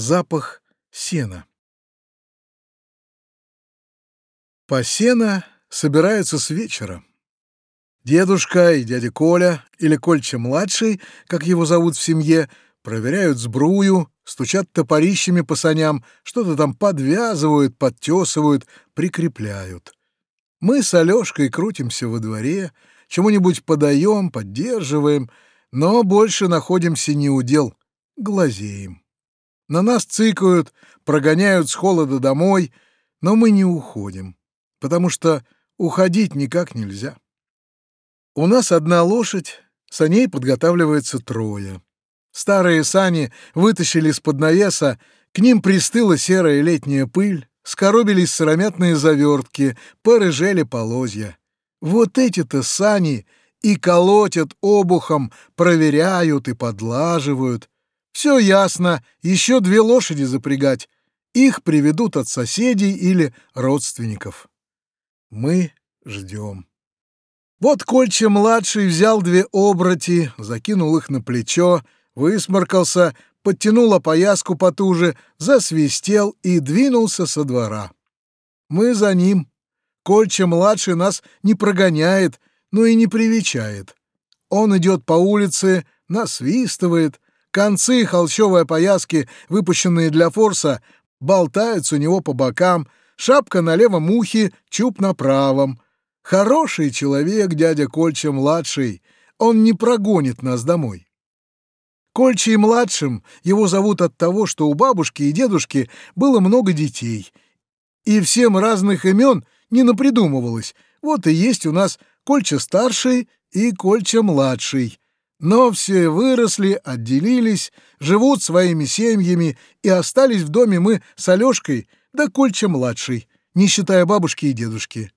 Запах сена. По сена собираются с вечера. Дедушка и дядя Коля, или Кольча-младший, как его зовут в семье, проверяют сбрую, стучат топорищами по саням, что-то там подвязывают, подтесывают, прикрепляют. Мы с Алёшкой крутимся во дворе, чему-нибудь подаем, поддерживаем, но больше находимся не у дел, глазеем. На нас цикают, прогоняют с холода домой, но мы не уходим, потому что уходить никак нельзя. У нас одна лошадь, саней подготавливается трое. Старые сани вытащили из-под навеса, к ним пристыла серая летняя пыль, скоробились сыромятные завертки, порыжели полозья. Вот эти-то сани и колотят обухом, проверяют и подлаживают. Все ясно, еще две лошади запрягать. Их приведут от соседей или родственников. Мы ждем. Вот Кольча-младший взял две оброти, закинул их на плечо, высморкался, подтянул опояску потуже, засвистел и двинулся со двора. Мы за ним. Кольча-младший нас не прогоняет, но и не привечает. Он идет по улице, насвистывает, концы холщовой опояски, выпущенные для форса, болтаются у него по бокам, шапка на левом ухе, чуб на правом. Хороший человек дядя Кольча-младший, он не прогонит нас домой. Кольчей-младшим его зовут от того, что у бабушки и дедушки было много детей, и всем разных имен не напридумывалось. Вот и есть у нас Кольча-старший и Кольча-младший. Но все выросли, отделились, живут своими семьями, и остались в доме мы с Алёшкой да Кольча-младший, не считая бабушки и дедушки.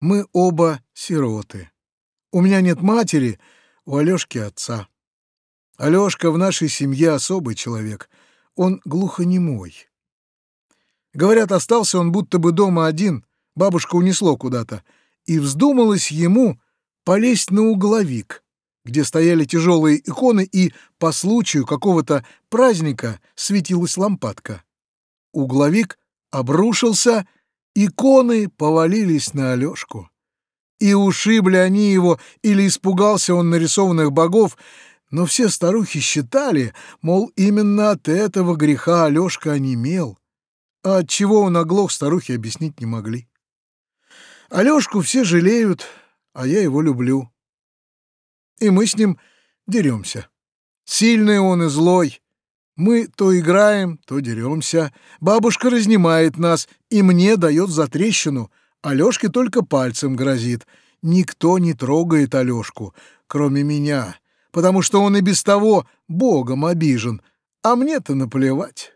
Мы оба сироты. У меня нет матери, у Алёшки отца. Алёшка в нашей семье особый человек. Он глухонемой. Говорят, остался он будто бы дома один, бабушка унесло куда-то, и вздумалось ему полезть на угловик, где стояли тяжелые иконы, и по случаю какого-то праздника светилась лампадка. Угловик обрушился, иконы повалились на Алёшку. И ушибли они его, или испугался он нарисованных богов, но все старухи считали, мол, именно от этого греха Алёшка онемел, а от чего он оглох, старухи объяснить не могли. Алёшку все жалеют, а я его люблю. И мы с ним деремся. Сильный он и злой. Мы то играем, то деремся. Бабушка разнимает нас и мне дает за трещину. Алёшке только пальцем грозит. Никто не трогает Алёшку, кроме меня, потому что он и без того богом обижен, а мне-то наплевать.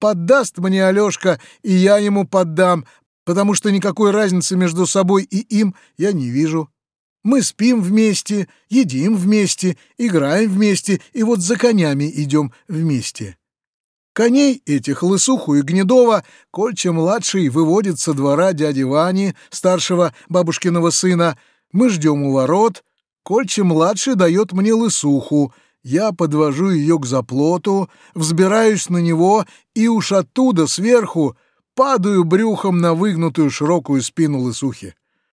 Поддаст мне Алёшка, и я ему поддам, потому что никакой разницы между собой и им я не вижу. Мы спим вместе, едим вместе, играем вместе, и вот за конями идем вместе. Коней этих, Лысуху и Гнедова, Кольча-младший выводит со двора дяди Вани, старшего бабушкиного сына. Мы ждем у ворот. Кольча-младший дает мне Лысуху. Я подвожу ее к заплоту, взбираюсь на него и уж оттуда, сверху, падаю брюхом на выгнутую широкую спину Лысухи.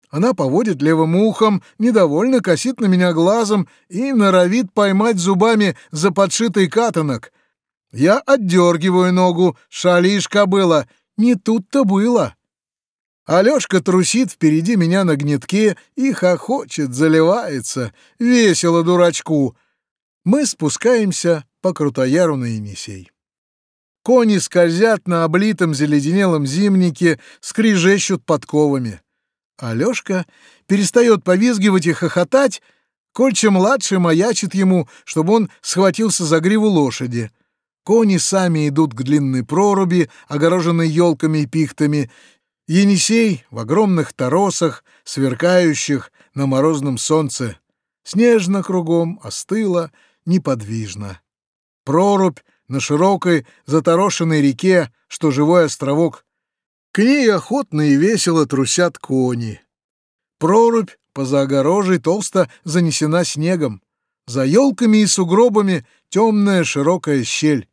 Она поводит левым ухом, недовольно косит на меня глазом и норовит поймать зубами за подшитый катанок. Я отдергиваю ногу, шалишь кобыла, не тут-то было. Алёшка трусит впереди меня на гнетке и хохочет, заливается. Весело дурачку. Мы спускаемся по Крутояру на Енисей. Кони скользят на облитом заледенелом зимнике, скрижещут подковами. Алёшка перестает повизгивать и хохотать, Кольча-младший маячит ему, чтобы он схватился за гриву лошади. Кони сами идут к длинной проруби, огороженной елками и пихтами. Енисей в огромных торосах, сверкающих на морозном солнце. Снежно кругом, остыло, неподвижно. Прорубь на широкой, заторошенной реке, что живой островок к ней охотно и весело трусят кони. Прорубь поза толсто занесена снегом. За елками и сугробами темная широкая щель.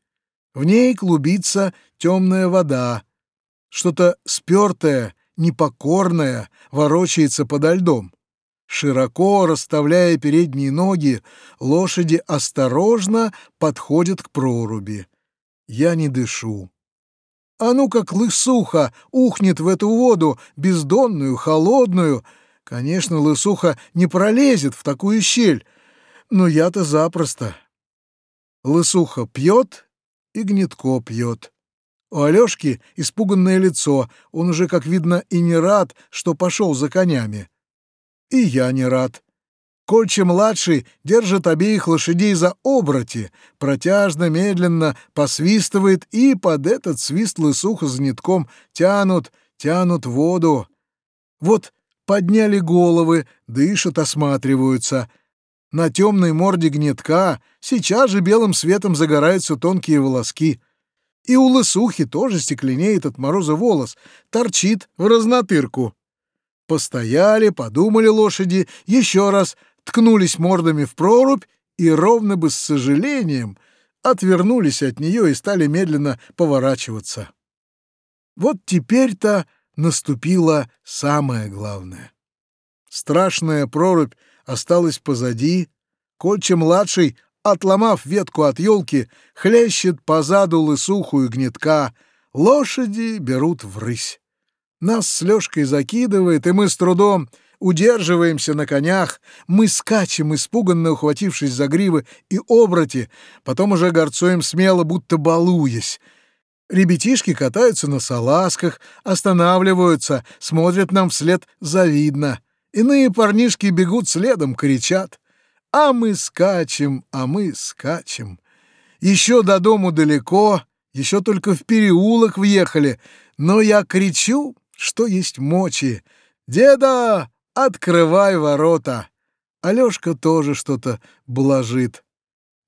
В ней клубится темная вода. Что-то спертое, непокорное ворочается подо льдом. Широко расставляя передние ноги, лошади осторожно подходят к проруби. Я не дышу. А ну как лысуха ухнет в эту воду, бездонную, холодную. Конечно, лысуха не пролезет в такую щель, но я-то запросто. Лысуха пьет и гнетко пьет. У Алёшки испуганное лицо, он уже, как видно, и не рад, что пошел за конями. И я не рад. Кольче-младший держит обеих лошадей за оброти, протяжно, медленно посвистывает, и под этот свист лысуха с гнетком тянут, тянут воду. Вот подняли головы, дышат, осматриваются. На темной морде гнетка сейчас же белым светом загораются тонкие волоски. И у лысухи тоже стекленеет от мороза волос, торчит в разнотырку. Постояли, подумали лошади, еще раз ткнулись мордами в прорубь и ровно бы с сожалением отвернулись от нее и стали медленно поворачиваться. Вот теперь-то наступило самое главное. Страшная прорубь осталась позади. Кольча-младший, отломав ветку от елки, хлещет позаду лысуху и гнетка. Лошади берут врысь. Нас с Лёшкой закидывает, и мы с трудом удерживаемся на конях, мы скачем, испуганно ухватившись за гривы и оброти, потом уже горцуем смело, будто балуясь. Ребятишки катаются на салазках, останавливаются, смотрят нам вслед завидно. Иные парнишки бегут следом, кричат. А мы скачем, а мы скачем. Еще до дому далеко, еще только в переулок въехали, но я кричу, что есть мочи. «Деда, открывай ворота!» Алёшка тоже что-то блажит.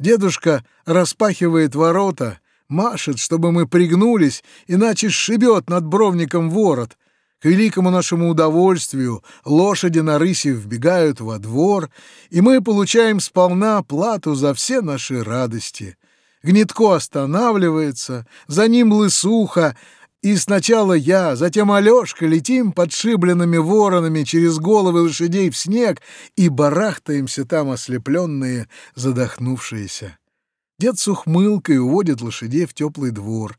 Дедушка распахивает ворота, машет, чтобы мы пригнулись, иначе сшибет над бровником ворот. К великому нашему удовольствию лошади на рысе вбегают во двор, и мы получаем сполна плату за все наши радости. Гнетко останавливается, за ним лысуха, и сначала я, затем Алёшка летим подшибленными воронами через головы лошадей в снег и барахтаемся там ослепленные, задохнувшиеся. Дед с ухмылкой уводит лошадей в теплый двор.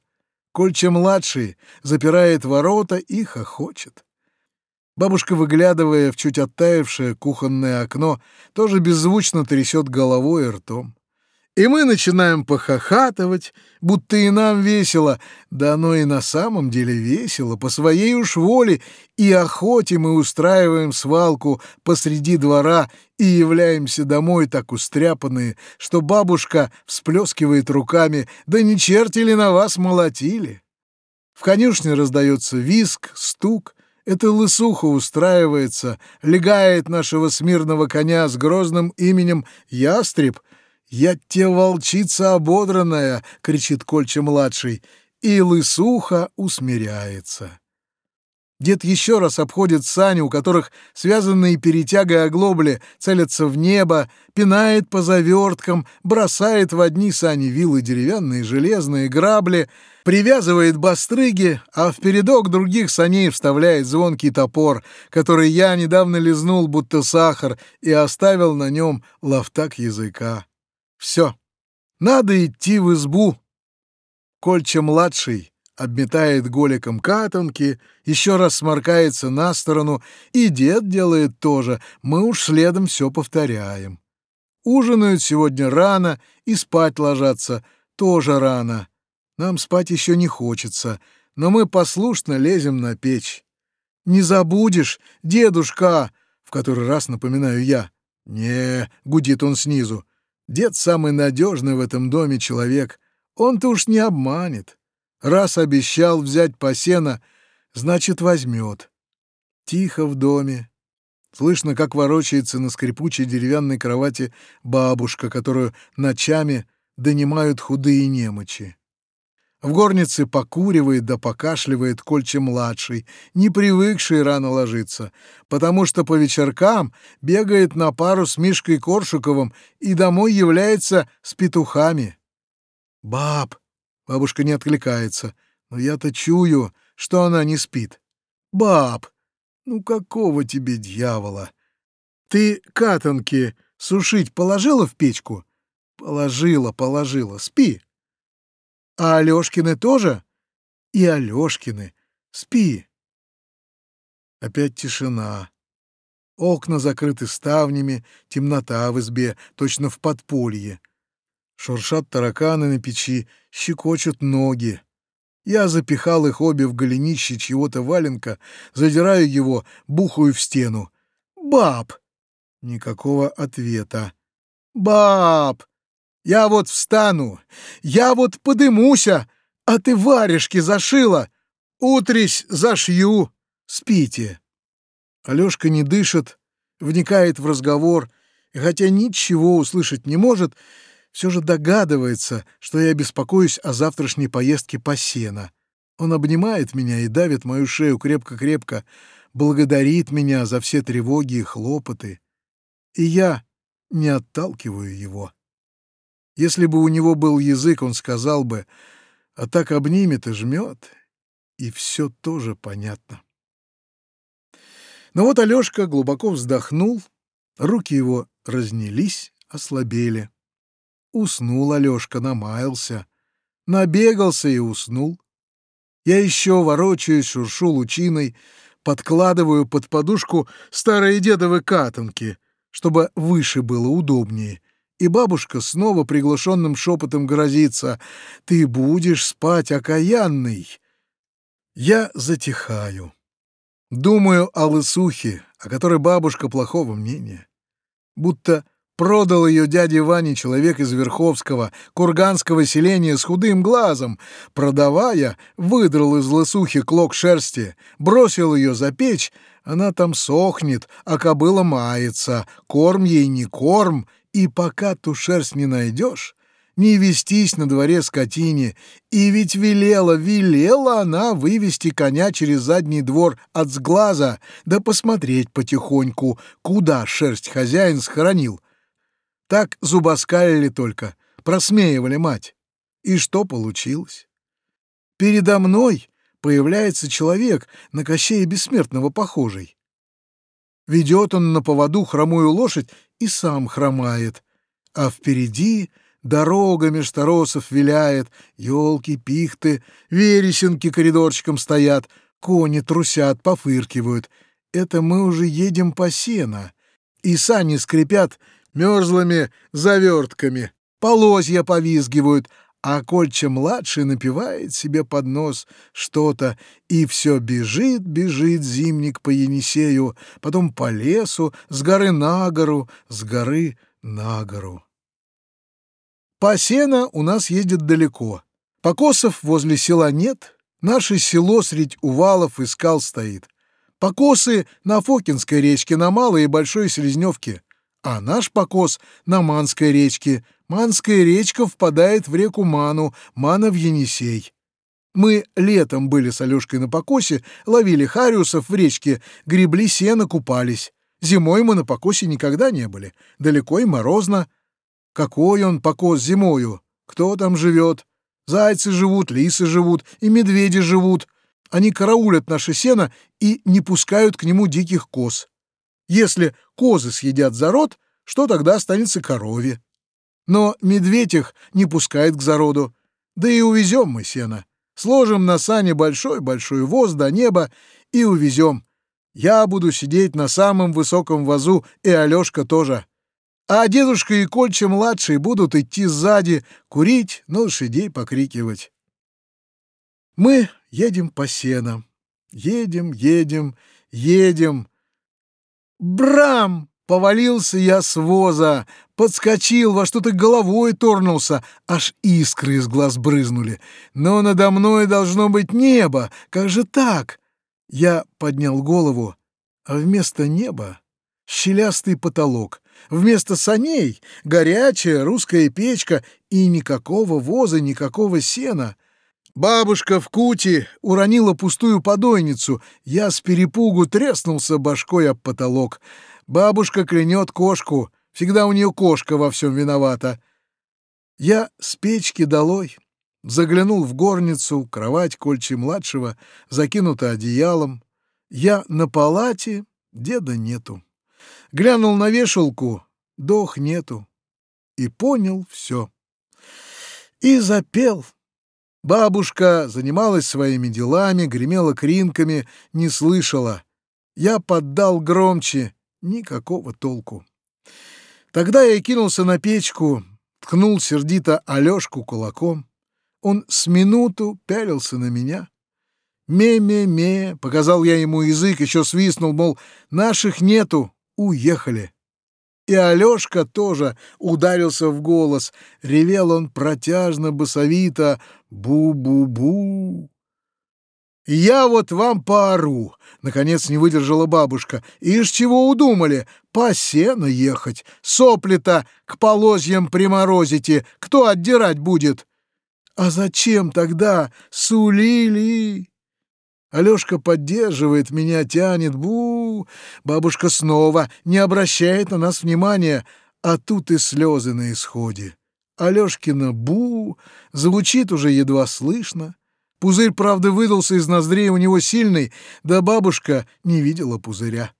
Кольча-младший запирает ворота и хохочет. Бабушка, выглядывая в чуть оттаившее кухонное окно, тоже беззвучно трясет головой и ртом. И мы начинаем похохатывать, будто и нам весело, да оно и на самом деле весело, по своей уж воле, и охоте мы устраиваем свалку посреди двора и являемся домой так устряпанные, что бабушка всплескивает руками, да не черти ли на вас молотили? В конюшне раздается виск, стук, эта лысуха устраивается, легает нашего смирного коня с грозным именем Ястреб — «Я те волчица ободранная!» — кричит Кольча-младший, и лысуха усмиряется. Дед еще раз обходит сани, у которых связанные перетягой оглобли целятся в небо, пинает по заверткам, бросает в одни сани вилы деревянные железные грабли, привязывает бастрыги, а в передок других саней вставляет звонкий топор, который я недавно лизнул, будто сахар, и оставил на нем ловтак языка. Все, надо идти в избу. Кольча-младший обметает голиком катанки, еще раз сморкается на сторону, и дед делает тоже, мы уж следом все повторяем. Ужинают сегодня рано и спать ложатся тоже рано. Нам спать еще не хочется, но мы послушно лезем на печь. «Не забудешь, дедушка!» — в который раз напоминаю я. «Не», — гудит он снизу, Дед самый надежный в этом доме человек. Он-то уж не обманет. Раз обещал взять посена, значит, возьмет. Тихо в доме. Слышно, как ворочается на скрипучей деревянной кровати бабушка, которую ночами донимают худые немочи. В горнице покуривает да покашливает Кольче-младший, не привыкший рано ложиться, потому что по вечеркам бегает на пару с Мишкой Коршуковым и домой является с петухами. «Баб, Бабушка не откликается, но я-то чую, что она не спит. «Баб, ну какого тебе дьявола? Ты катанки сушить положила в печку?» «Положила, положила. Спи». «А Алёшкины тоже?» «И Алёшкины. Спи». Опять тишина. Окна закрыты ставнями, темнота в избе, точно в подполье. Шуршат тараканы на печи, щекочут ноги. Я запихал их обе в голенище чьего-то валенка, задираю его, бухаю в стену. «Баб!» Никакого ответа. «Баб! Я вот встану, я вот подымуся, а ты варежки зашила. Утрись зашью, спите». Алёшка не дышит, вникает в разговор, и хотя ничего услышать не может, все же догадывается, что я беспокоюсь о завтрашней поездке по сено. Он обнимает меня и давит мою шею крепко-крепко, благодарит меня за все тревоги и хлопоты. И я не отталкиваю его. Если бы у него был язык, он сказал бы, а так обнимет и жмет, и все тоже понятно. Но вот Алешка глубоко вздохнул, руки его разнялись, ослабели. Уснул Алёшка, намаялся, набегался и уснул. Я еще ворочаюсь, шуршу лучиной, подкладываю под подушку старые дедовы катанки, чтобы выше было удобнее. И бабушка снова приглушенным шепотом грозится «Ты будешь спать, окаянный!» Я затихаю. Думаю о лысухе, о которой бабушка плохого мнения. Будто Продал ее дяде Ване человек из Верховского, курганского селения с худым глазом. Продавая, выдрал из лысухи клок шерсти, бросил ее за печь, она там сохнет, а кобыла мается, корм ей не корм, и пока ту шерсть не найдешь, не вестись на дворе скотине. И ведь велела, велела она вывести коня через задний двор от сглаза, да посмотреть потихоньку, куда шерсть хозяин схоронил. Так зубоскалили только, просмеивали мать. И что получилось? Передо мной появляется человек на Кощея Бессмертного похожий. Ведет он на поводу хромую лошадь и сам хромает, а впереди дорога меж торосов виляет, елки, пихты, вересенки коридорчиком стоят, кони трусят, пофыркивают. Это мы уже едем по сено, и сани скрипят мерзлыми завертками. Полозья повизгивают, а Кольча-младший напевает себе под нос что-то, и все бежит, бежит зимник по Енисею, потом по лесу, с горы на гору, с горы на гору. По сено у нас ездит далеко. Покосов возле села нет, наше село средь увалов и скал стоит. Покосы на Фокинской речке, на Малой и Большой Селезневке а наш покос на Манской речке. Манская речка впадает в реку Ману, Мана в Енисей. Мы летом были с Алёшкой на покосе, ловили хариусов в речке, гребли сено, купались. Зимой мы на покосе никогда не были, далеко и морозно. Какой он покос зимою? Кто там живет? Зайцы живут, лисы живут и медведи живут. Они караулят наше сено и не пускают к нему диких коз. Если козы съедят зарод, что тогда останется корове? Но медведь их не пускает к зароду. Да и увезем мы сено. Сложим на сане большой-большой воз до неба и увезем. Я буду сидеть на самом высоком вазу, и Алёшка тоже. А дедушка и Кольча-младший будут идти сзади, курить, на лошадей покрикивать. Мы едем по сенам. Едем, едем, едем. Брам! Повалился я с воза, подскочил, во что-то головой торнулся, аж искры из глаз брызнули. Но надо мной должно быть небо, как же так? Я поднял голову, а вместо неба — щелястый потолок, вместо саней — горячая русская печка и никакого воза, никакого сена — Бабушка в куте уронила пустую подойницу. Я с перепугу треснулся башкой об потолок. Бабушка клянет кошку. Всегда у нее кошка во всем виновата. Я с печки долой. Заглянул в горницу, кровать Кольчи-младшего закинута одеялом. Я на палате, деда нету. Глянул на вешалку, дох нету. И понял все. И запел. Бабушка занималась своими делами, гремела кринками, не слышала. Я поддал громче, никакого толку. Тогда я кинулся на печку, ткнул сердито Алёшку кулаком. Он с минуту пялился на меня. «Ме-ме-ме», — показал я ему язык, еще свистнул, мол, «наших нету, уехали». И Алёшка тоже ударился в голос. Ревел он протяжно, басовито «бу-бу-бу». «Я вот вам поору!» — наконец не выдержала бабушка. «Ишь чего удумали? По сено ехать! Сопли-то к полозьям приморозите! Кто отдирать будет?» «А зачем тогда сулили?» Алёшка поддерживает меня, тянет. Бу! Бабушка снова не обращает на нас внимания, а тут и слезы на исходе. Алёшкина «бу» звучит уже едва слышно. Пузырь, правда, выдался из ноздрей у него сильный, да бабушка не видела пузыря.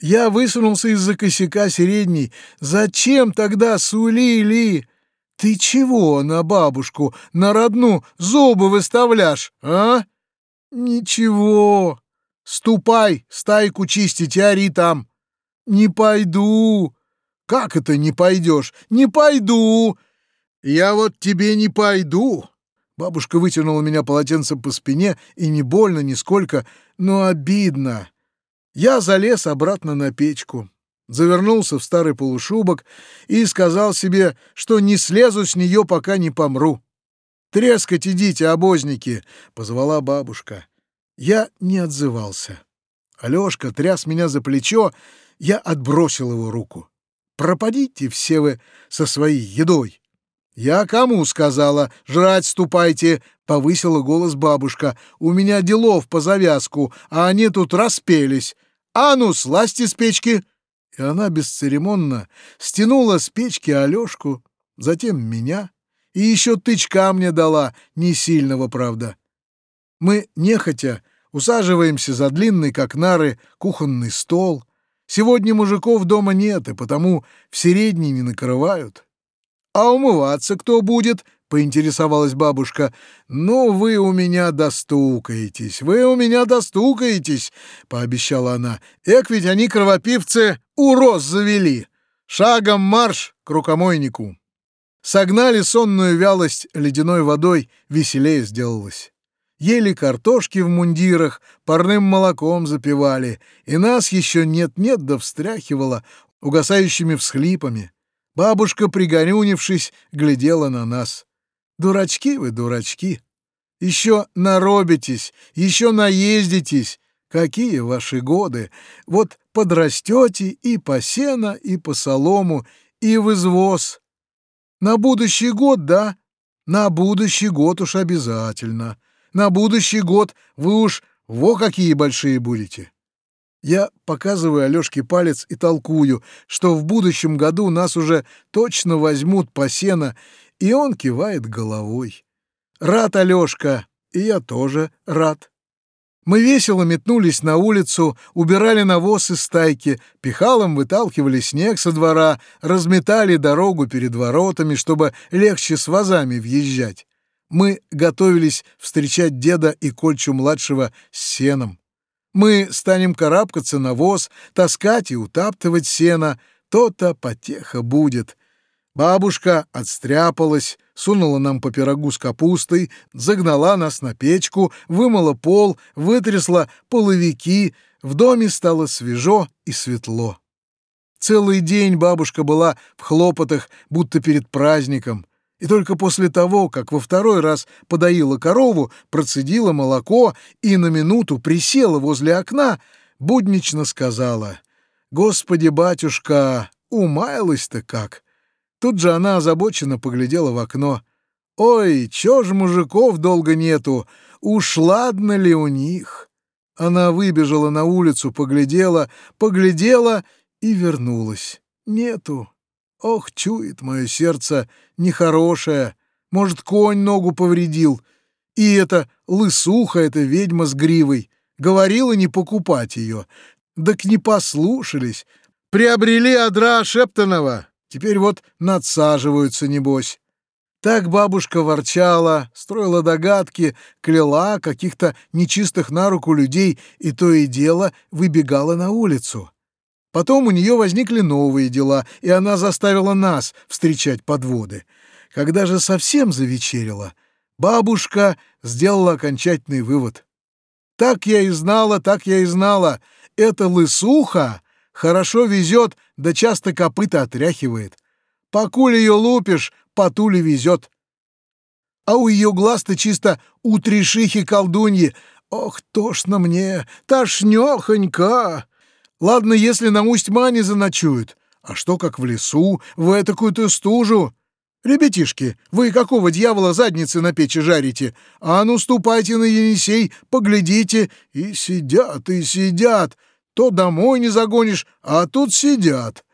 Я высунулся из-за косяка средней. «Зачем тогда сулили?» «Ты чего на бабушку, на родну зубы выставляешь, а?» «Ничего. Ступай, стайку чистить ори там». «Не пойду». «Как это не пойдешь?» «Не пойду». «Я вот тебе не пойду». Бабушка вытянула меня полотенцем по спине, и не больно нисколько, но обидно. Я залез обратно на печку завернулся в старый полушубок и сказал себе, что не слезу с нее, пока не помру. «Трескать идите, обозники!» — позвала бабушка. Я не отзывался. Алёшка тряс меня за плечо, я отбросил его руку. «Пропадите все вы со своей едой!» «Я кому сказала? Жрать ступайте!» — повысила голос бабушка. «У меня делов по завязку, а они тут распелись. А ну, сласти с печки!» и она бесцеремонно стянула с печки Алёшку, затем меня, и еще тычка мне дала, не сильного, правда. Мы, нехотя, усаживаемся за длинный, как нары, кухонный стол. Сегодня мужиков дома нет, и потому в середней не накрывают. «А умываться кто будет?» поинтересовалась бабушка. «Ну, вы у меня достукаетесь, вы у меня достукаетесь», — пообещала она. «Эк, ведь они, кровопивцы, уроз завели! Шагом марш к рукомойнику!» Согнали сонную вялость ледяной водой, веселее сделалось. Ели картошки в мундирах, парным молоком запивали, и нас еще нет-нет да встряхивало угасающими всхлипами. Бабушка, пригорюнившись, глядела на нас. Дурачки вы, дурачки. Еще наробитесь, еще наездитесь. Какие ваши годы! Вот подрастете и по сено, и по солому, и в извоз. На будущий год, да? На будущий год уж обязательно. На будущий год вы уж во какие большие будете. Я показываю Алёшке палец и толкую, что в будущем году нас уже точно возьмут по сено и он кивает головой. Рад Алёшка, и я тоже рад. Мы весело метнулись на улицу, убирали навоз из стайки, пихалом выталкивали снег со двора, разметали дорогу перед воротами, чтобы легче с вазами въезжать. Мы готовились встречать деда и Кольчу-младшего с сеном. Мы станем карабкаться на воз, таскать и утаптывать сено. То-то потеха будет. Бабушка отстряпалась, сунула нам по пирогу с капустой, загнала нас на печку, вымыла пол, вытрясла половики, в доме стало свежо и светло. Целый день бабушка была в хлопотах, будто перед праздником, и только после того, как во второй раз подоила корову, процедила молоко и на минуту присела возле окна, буднично сказала «Господи, батюшка, умаялась-то как!» Тут же она озабоченно поглядела в окно. «Ой, чё ж мужиков долго нету? Уж ладно ли у них?» Она выбежала на улицу, поглядела, поглядела и вернулась. «Нету. Ох, чует мое сердце, нехорошее. Может, конь ногу повредил. И эта лысуха, эта ведьма с гривой, говорила не покупать ее. Так не послушались. Приобрели одра Шептонова. Теперь вот надсаживаются, небось. Так бабушка ворчала, строила догадки, кляла каких-то нечистых на руку людей и то и дело выбегала на улицу. Потом у нее возникли новые дела, и она заставила нас встречать подводы. Когда же совсем завечерило, бабушка сделала окончательный вывод. Так я и знала, так я и знала. Эта лысуха хорошо везет, да часто копыта отряхивает. Покуль ее лупишь, потуле везет. А у ее глаз-то чисто утрешихи колдуньи. Ох, тошно мне, тошнёхонько. Ладно, если на Усть-Мане заночуют. А что, как в лесу, в этакую-то стужу? Ребятишки, вы какого дьявола задницы на печи жарите? А ну, ступайте на Енисей, поглядите. И сидят, и сидят. То домой не загонишь, а тут сидят.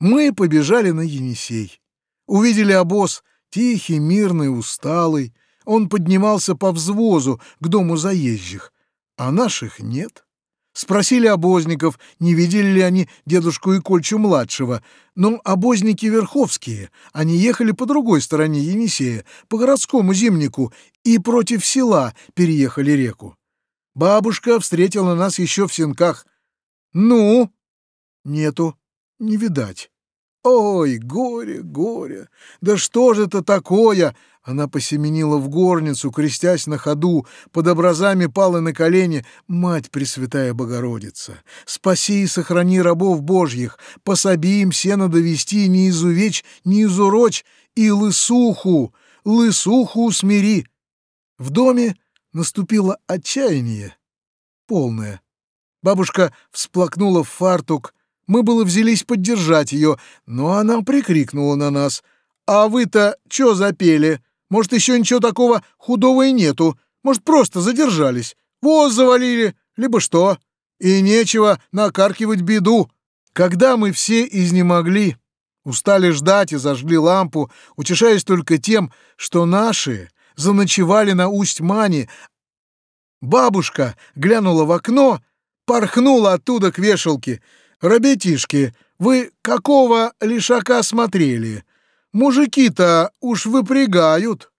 Мы побежали на Енисей. Увидели обоз, тихий, мирный, усталый. Он поднимался по взвозу к дому заезжих, а наших нет. Спросили обозников, не видели ли они дедушку Икольчу-младшего. Но обозники верховские, они ехали по другой стороне Енисея, по городскому зимнику, и против села переехали реку. Бабушка встретила нас еще в сенках. «Ну?» «Нету, не видать». «Ой, горе, горе! Да что же это такое?» Она посеменила в горницу, крестясь на ходу, под образами пала на колени. «Мать Пресвятая Богородица, спаси и сохрани рабов Божьих, пособи им сено довести, не изувечь, не изурочь, и лысуху, лысуху усмири!» В доме наступило отчаяние полное. Бабушка всплакнула в фартук, мы было взялись поддержать ее, но она прикрикнула на нас. «А вы-то чё запели? Может, еще ничего такого худого и нету? Может, просто задержались? Воз завалили? Либо что? И нечего накаркивать беду. Когда мы все изнемогли, устали ждать и зажгли лампу, утешаясь только тем, что наши заночевали на Усть-Мане, бабушка глянула в окно, порхнула оттуда к вешалке — «Ребятишки, вы какого лишака смотрели? Мужики-то уж выпрягают».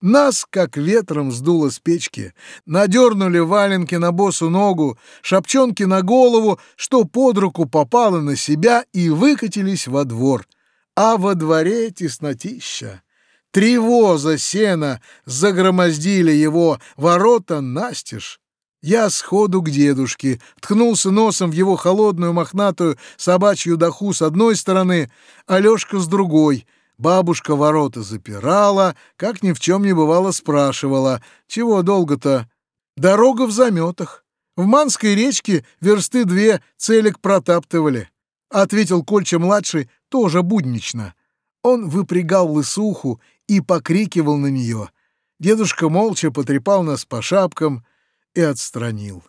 Нас, как ветром, сдуло с печки. Надернули валенки на босу ногу, шапчонки на голову, что под руку попало на себя, и выкатились во двор. А во дворе теснотища. Три воза сена загромоздили его, ворота настежь. Я сходу к дедушке, ткнулся носом в его холодную мохнатую собачью доху с одной стороны, Алёшка с другой. Бабушка ворота запирала, как ни в чем не бывало спрашивала, чего долго-то? Дорога в заметах. В Манской речке версты две целик протаптывали. Ответил Кольча-младший тоже буднично. Он выпрягал лысуху и покрикивал на нее. Дедушка молча потрепал нас по шапкам — и отстранил.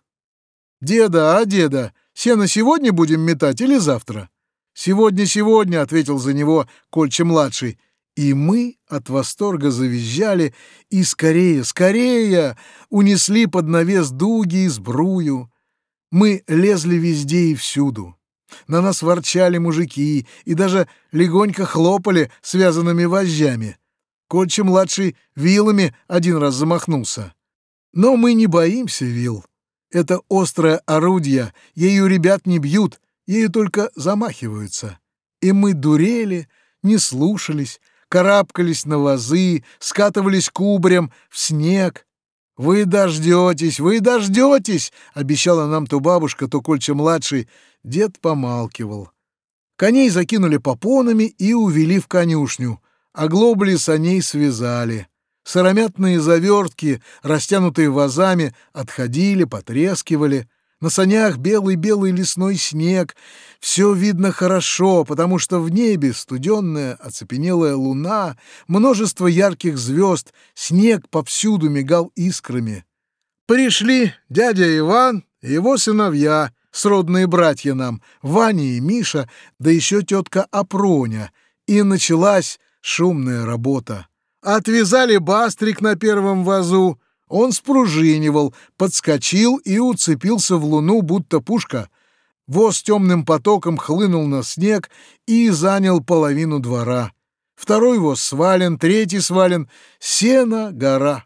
«Деда, а деда, сено сегодня будем метать или завтра?» «Сегодня, сегодня», — ответил за него Кольча-младший. И мы от восторга завизжали и скорее, скорее унесли под навес дуги и сбрую. Мы лезли везде и всюду. На нас ворчали мужики и даже легонько хлопали связанными вожжами. Кольча-младший вилами один раз замахнулся. Но мы не боимся вил. Это острое орудие, ею ребят не бьют, ею только замахиваются. И мы дурели, не слушались, карабкались на вазы, скатывались кубарем в снег. «Вы дождетесь, вы дождетесь!» — обещала нам то бабушка, то Кольча-младший. Дед помалкивал. Коней закинули попонами и увели в конюшню, а глобли саней связали. Сыромятные завертки, растянутые вазами, отходили, потрескивали. На санях белый-белый лесной снег. Все видно хорошо, потому что в небе студенная, оцепенелая луна, множество ярких звезд, снег повсюду мигал искрами. Пришли дядя Иван и его сыновья, сродные братья нам, Ваня и Миша, да еще тетка Апроня, и началась шумная работа. Отвязали бастрик на первом вазу. Он спружинивал, подскочил и уцепился в луну, будто пушка. Воз темным потоком хлынул на снег и занял половину двора. Второй воз свален, третий свален. Сено — гора.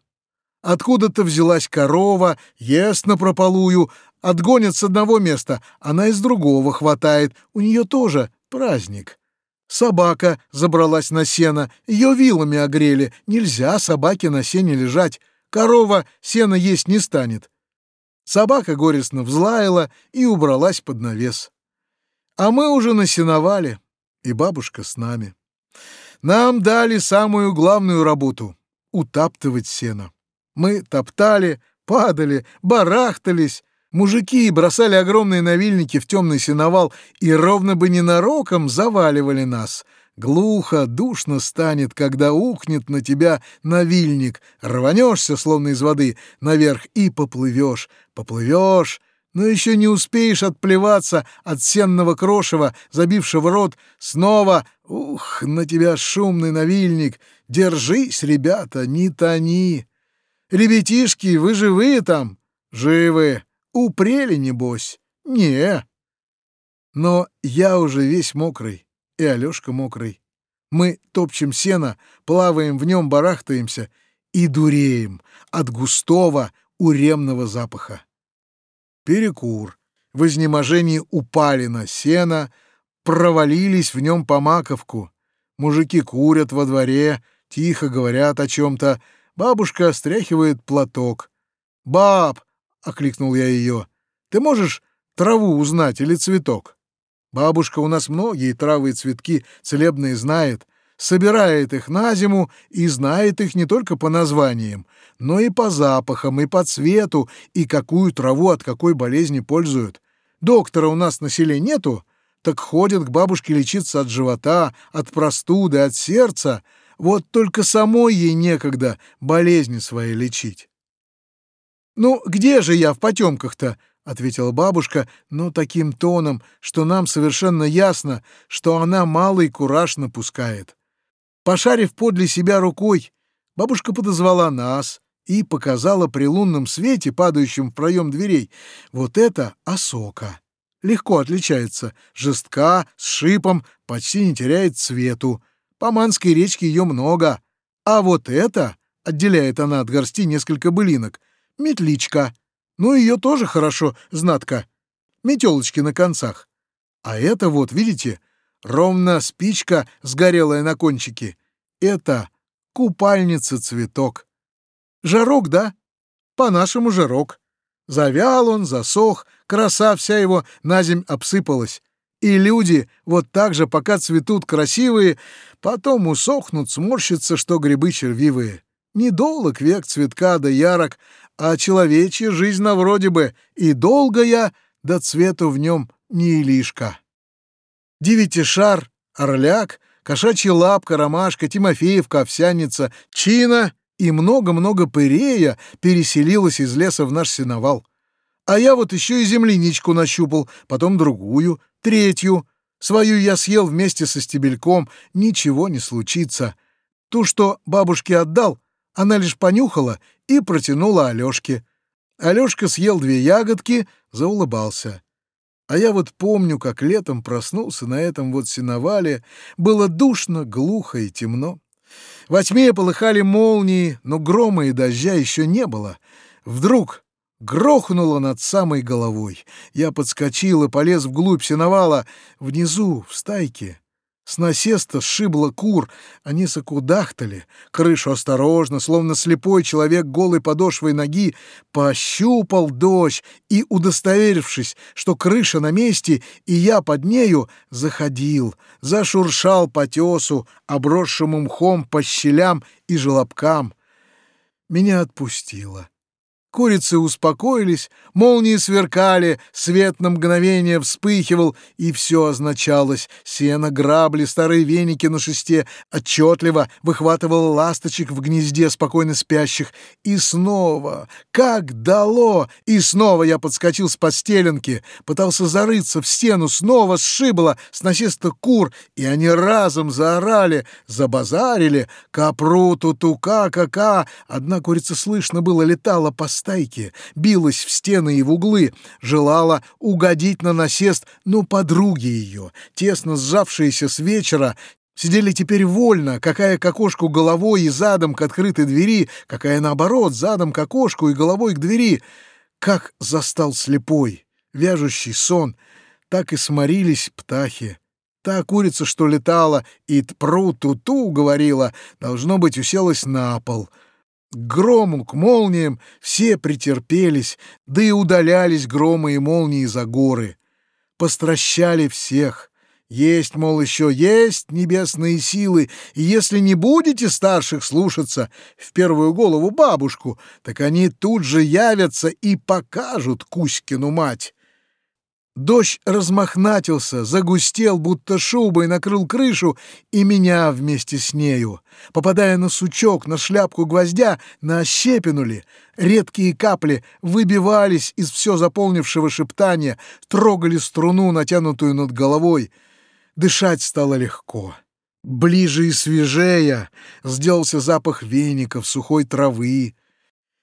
Откуда-то взялась корова, ест напропалую, отгонят с одного места, она из другого хватает, у нее тоже праздник. Собака забралась на сено, ее вилами огрели, нельзя собаке на сене лежать, корова сено есть не станет. Собака горестно взлаяла и убралась под навес. А мы уже насеновали, и бабушка с нами. Нам дали самую главную работу — утаптывать сено. Мы топтали, падали, барахтались. Мужики бросали огромные навильники в темный сеновал и ровно бы ненароком заваливали нас. Глухо, душно станет, когда ухнет на тебя навильник. Рванешься, словно из воды, наверх и поплывешь, поплывешь, но еще не успеешь отплеваться от сенного крошева, забившего рот, снова, ух, на тебя шумный навильник. Держись, ребята, не тони. Ребятишки, вы живые там? Живы. Упрели, небось? Не. Но я уже весь мокрый, и Алёшка мокрый. Мы топчем сено, плаваем в нем, барахтаемся и дуреем от густого уремного запаха. Перекур. В изнеможении упали на сено, провалились в нем по маковку. Мужики курят во дворе, тихо говорят о чем-то, Бабушка стряхивает платок. «Баб!» — окликнул я ее. «Ты можешь траву узнать или цветок?» Бабушка у нас многие травы и цветки целебные знает, собирает их на зиму и знает их не только по названиям, но и по запахам, и по цвету, и какую траву от какой болезни пользуют. Доктора у нас на селе нету, так ходят к бабушке лечиться от живота, от простуды, от сердца, вот только самой ей некогда болезни свои лечить. «Ну, где же я в потемках-то?» — ответила бабушка, но таким тоном, что нам совершенно ясно, что она малый кураж напускает. Пошарив подле себя рукой, бабушка подозвала нас и показала при лунном свете, падающем в проем дверей, вот это осока. Легко отличается, жестка, с шипом, почти не теряет цвету. По Манской речке ее много. А вот это, отделяет она от горсти несколько былинок, метличка. Ну, ее тоже хорошо, знатка. Метелочки на концах. А это вот, видите, ровно спичка, сгорелая на кончике. Это купальница-цветок. Жарок, да? По-нашему жарок. Завял он, засох, краса вся его на земь обсыпалась. И люди вот так же, пока цветут красивые, потом усохнут, сморщатся, что грибы червивые. Недолг век цветка да ярок, а человечья жизнь вроде бы и долгая, да цвету в нем не илишка. Девятишар, орляк, кошачья лапка, ромашка, Тимофеевка, овсяница, чина и много-много пырея переселилась из леса в наш сеновал. А я вот еще и земляничку нащупал, потом другую, третью. Свою я съел вместе со стебельком, ничего не случится. Ту, что бабушке отдал, она лишь понюхала и протянула Алёшке. Алёшка съел две ягодки, заулыбался. А я вот помню, как летом проснулся на этом вот сеновале. Было душно, глухо и темно. Во тьме полыхали молнии, но грома и дождя еще не было. Вдруг Грохнуло над самой головой. Я подскочил и полез вглубь сеновала. Внизу, в стайке, с насеста сшибло кур. Они закудахтали. Крышу осторожно, словно слепой человек голой подошвой ноги, пощупал дождь и, удостоверившись, что крыша на месте и я под нею, заходил, зашуршал по тесу, обросшему мхом по щелям и желобкам. Меня отпустило. Курицы успокоились, молнии сверкали, свет на мгновение вспыхивал, и все означалось. Сено, грабли, старые веники на шесте отчетливо выхватывало ласточек в гнезде спокойно спящих. И снова, как дало! И снова я подскочил с постеленки, пытался зарыться в стену, снова сшибло с насеста кур, и они разом заорали, забазарили, капру, тутука, кака. Одна курица слышно было летала по стайке, билась в стены и в углы, желала угодить на насест, но подруги ее, тесно сжавшиеся с вечера, сидели теперь вольно, какая к окошку головой и задом к открытой двери, какая, наоборот, задом к окошку и головой к двери. Как застал слепой, вяжущий сон, так и сморились птахи. Та курица, что летала и тпру-ту-ту говорила, должно быть, уселась на пол — к грому, к молниям все претерпелись, да и удалялись громы и молнии за горы. Постращали всех. Есть, мол, еще есть небесные силы, и если не будете старших слушаться, в первую голову бабушку, так они тут же явятся и покажут Кузькину мать. Дождь размохнатился, загустел, будто шубой накрыл крышу, и меня вместе с нею. Попадая на сучок, на шляпку гвоздя, на ощепинули. Редкие капли выбивались из все заполнившего шептания, трогали струну, натянутую над головой. Дышать стало легко. Ближе и свежее сделался запах веников, сухой травы,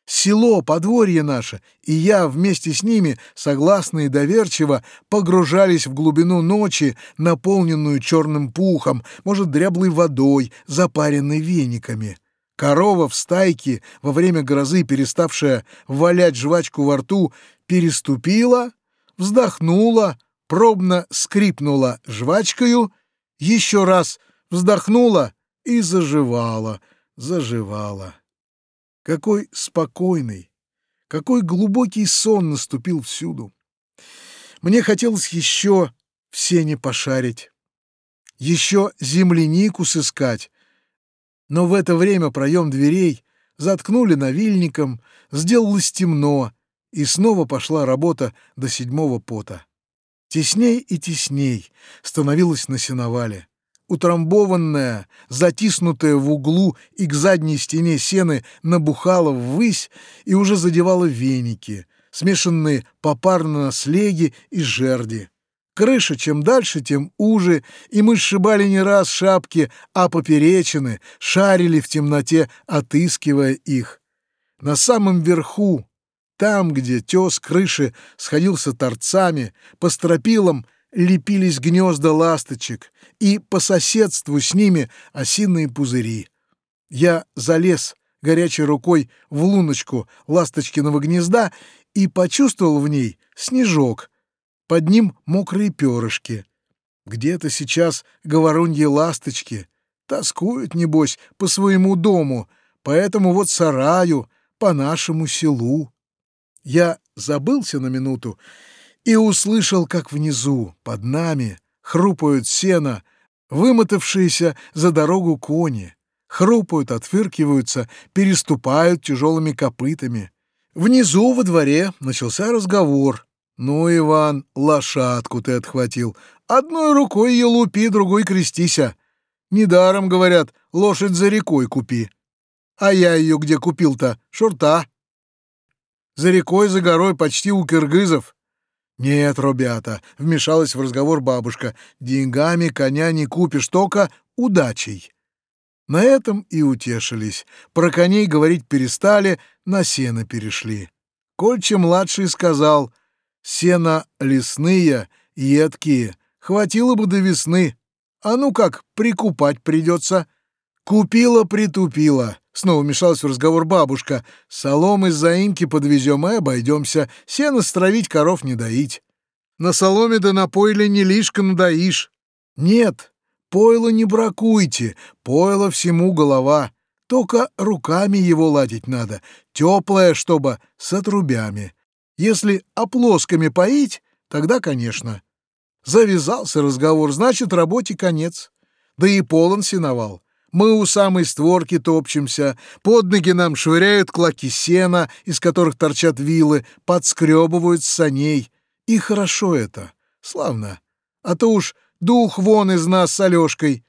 село, подворье наше, и я вместе с ними, согласно и доверчиво, погружались в глубину ночи, наполненную черным пухом, может, дряблой водой, запаренной вениками. Корова в стайке, во время грозы переставшая валять жвачку во рту, переступила, вздохнула, пробно скрипнула жвачкою, еще раз вздохнула и заживала, заживала. Какой спокойный, какой глубокий сон наступил всюду. Мне хотелось еще в сене пошарить, еще землянику сыскать, но в это время проем дверей заткнули навильником, сделалось темно, и снова пошла работа до седьмого пота. Тесней и тесней становилось на сеновале утрамбованная, затиснутая в углу и к задней стене сены набухала ввысь и уже задевала веники, смешанные попарно на слеги и жерди. Крыша чем дальше, тем уже, и мы сшибали не раз шапки, а поперечины, шарили в темноте, отыскивая их. На самом верху, там, где тес крыши сходился торцами, по стропилам лепились гнезда ласточек, и по соседству с ними осиные пузыри. Я залез горячей рукой в луночку ласточкиного гнезда и почувствовал в ней снежок. Под ним мокрые перышки. Где-то сейчас говоруньи ласточки. Тоскуют, небось, по своему дому, поэтому вот сараю, по нашему селу. Я забылся на минуту и услышал, как внизу, под нами, хрупают сено, вымотавшиеся за дорогу кони, хрупают, отфыркиваются, переступают тяжелыми копытами. Внизу во дворе начался разговор. «Ну, Иван, лошадку ты отхватил. Одной рукой ее лупи, другой крестися. Недаром, говорят, лошадь за рекой купи. А я ее где купил-то? Шурта. За рекой, за горой, почти у киргизов. «Нет, ребята», — вмешалась в разговор бабушка, — «деньгами коня не купишь, только удачей». На этом и утешились. Про коней говорить перестали, на сено перешли. Кольча-младший сказал, «Сено лесные, едкие, хватило бы до весны. А ну как, прикупать придется». Купила-притупила. Снова вмешалась в разговор бабушка. Солом из заимки подвезем и обойдемся. Сено стравить, коров не доить. На соломе да на пойле не лишко надоишь. Нет, пойло не бракуйте, пойло всему голова. Только руками его ладить надо, теплое, чтобы с отрубями. Если оплосками поить, тогда, конечно. Завязался разговор, значит, работе конец. Да и полон сеновал. Мы у самой створки топчемся, под ноги нам швыряют клоки сена, из которых торчат вилы, подскребывают саней. И хорошо это, славно. А то уж дух вон из нас с Алёшкой.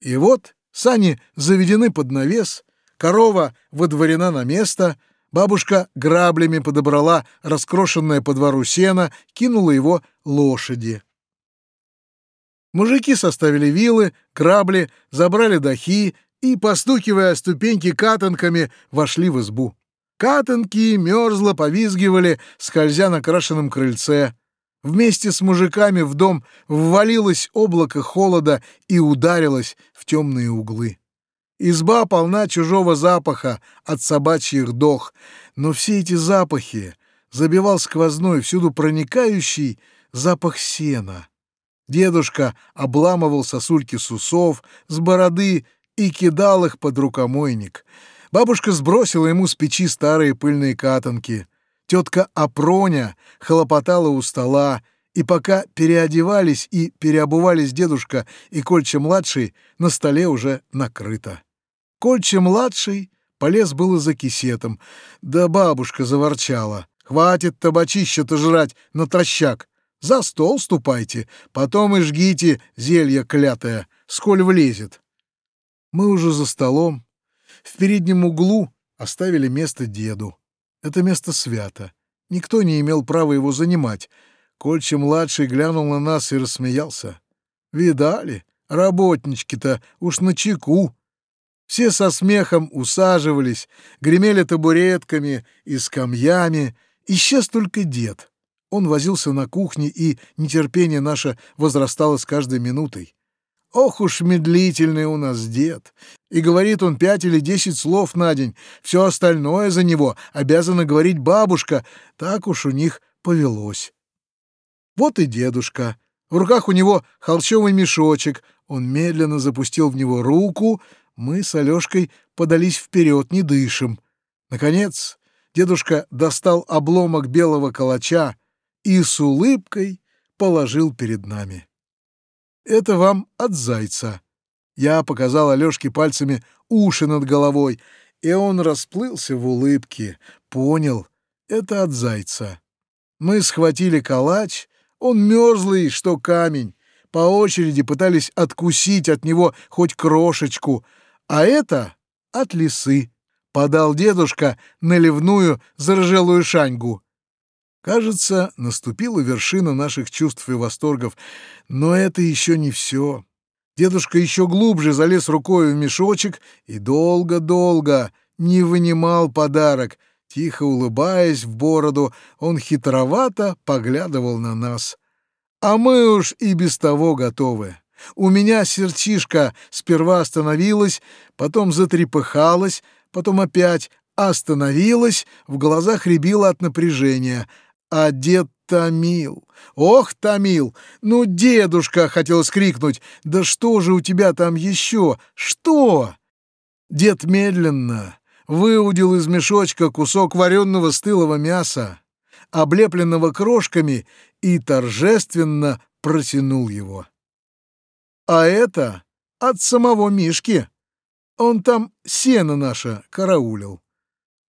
И вот сани заведены под навес, корова водворена на место, бабушка граблями подобрала раскрошенное по двору сено, кинула его лошади. Мужики составили вилы, грабли, забрали дахи и, постукивая ступеньки катанками, вошли в избу. Катанки мерзло повизгивали, скользя на крашеном крыльце. Вместе с мужиками в дом ввалилось облако холода и ударилось в темные углы. Изба полна чужого запаха от собачьих дох, но все эти запахи забивал сквозной, всюду проникающий запах сена. Дедушка обламывал сосульки с усов, с бороды и кидал их под рукомойник. Бабушка сбросила ему с печи старые пыльные катанки. Тетка Апроня хлопотала у стола, и пока переодевались и переобувались дедушка и Кольча-младший, на столе уже накрыто. Кольча-младший полез было за кисетом, да бабушка заворчала. «Хватит табачища-то жрать на трощак!» За стол ступайте, потом и жгите зелье клятое, сколь влезет. Мы уже за столом. В переднем углу оставили место деду. Это место свято. Никто не имел права его занимать. Кольча-младший глянул на нас и рассмеялся. Видали? Работнички-то уж на чеку. Все со смехом усаживались, гремели табуретками и скамьями. Исчез только дед. Он возился на кухне, и нетерпение наше возрастало с каждой минутой. Ох уж медлительный у нас дед. И говорит он пять или десять слов на день. Все остальное за него обязана говорить бабушка. Так уж у них повелось. Вот и дедушка. В руках у него холщовый мешочек. Он медленно запустил в него руку. Мы с Алёшкой подались вперед, не дышим. Наконец, дедушка достал обломок белого калача, и с улыбкой положил перед нами. «Это вам от зайца». Я показал Алёшке пальцами уши над головой, и он расплылся в улыбке. Понял, это от зайца. Мы схватили калач, он мерзлый, что камень. По очереди пытались откусить от него хоть крошечку, а это от лисы. Подал дедушка наливную заржелую шаньгу. Кажется, наступила вершина наших чувств и восторгов, но это еще не все. Дедушка еще глубже залез рукой в мешочек и долго-долго не вынимал подарок. Тихо улыбаясь в бороду, он хитровато поглядывал на нас. А мы уж и без того готовы. У меня сердчишка сперва остановилась, потом затрепыхалась, потом опять остановилась, в глазах рябило от напряжения — а дед томил. Ох, томил! Ну, дедушка, хотелось крикнуть. Да что же у тебя там еще? Что? Дед медленно выудил из мешочка кусок вареного стылого мяса, облепленного крошками, и торжественно протянул его. А это от самого Мишки. Он там сено наше караулил.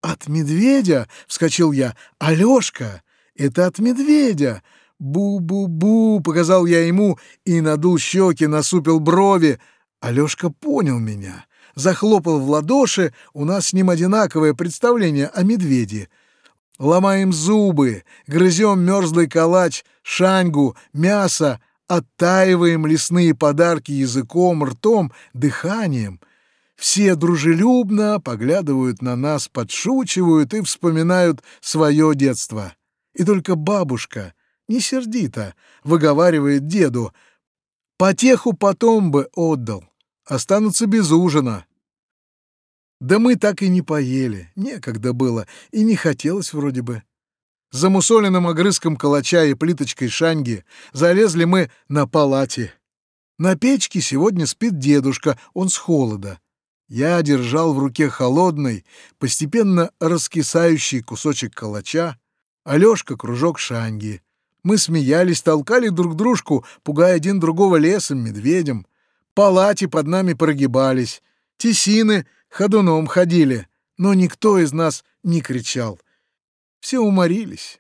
«От медведя?» — вскочил я. «Алёшка, это от медведя. Бу-бу-бу, показал я ему и надул щеки, насупил брови. Алёшка понял меня. Захлопал в ладоши, у нас с ним одинаковое представление о медведе. Ломаем зубы, грызем мерзлый калач, шаньгу, мясо, оттаиваем лесные подарки языком, ртом, дыханием. Все дружелюбно поглядывают на нас, подшучивают и вспоминают свое детство. И только бабушка, не сердито, выговаривает деду, «Потеху потом бы отдал, останутся без ужина». Да мы так и не поели, некогда было, и не хотелось вроде бы. За мусоленным огрызком калача и плиточкой шанги залезли мы на палате. На печке сегодня спит дедушка, он с холода. Я держал в руке холодный, постепенно раскисающий кусочек калача, Алёшка — кружок шанги. Мы смеялись, толкали друг дружку, пугая один другого лесом, медведем. Палати под нами прогибались. тесины ходуном ходили, но никто из нас не кричал. Все уморились,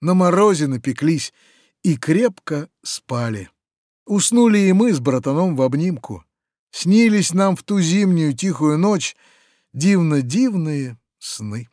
на морозе напеклись и крепко спали. Уснули и мы с братаном в обнимку. Снились нам в ту зимнюю тихую ночь дивно-дивные сны.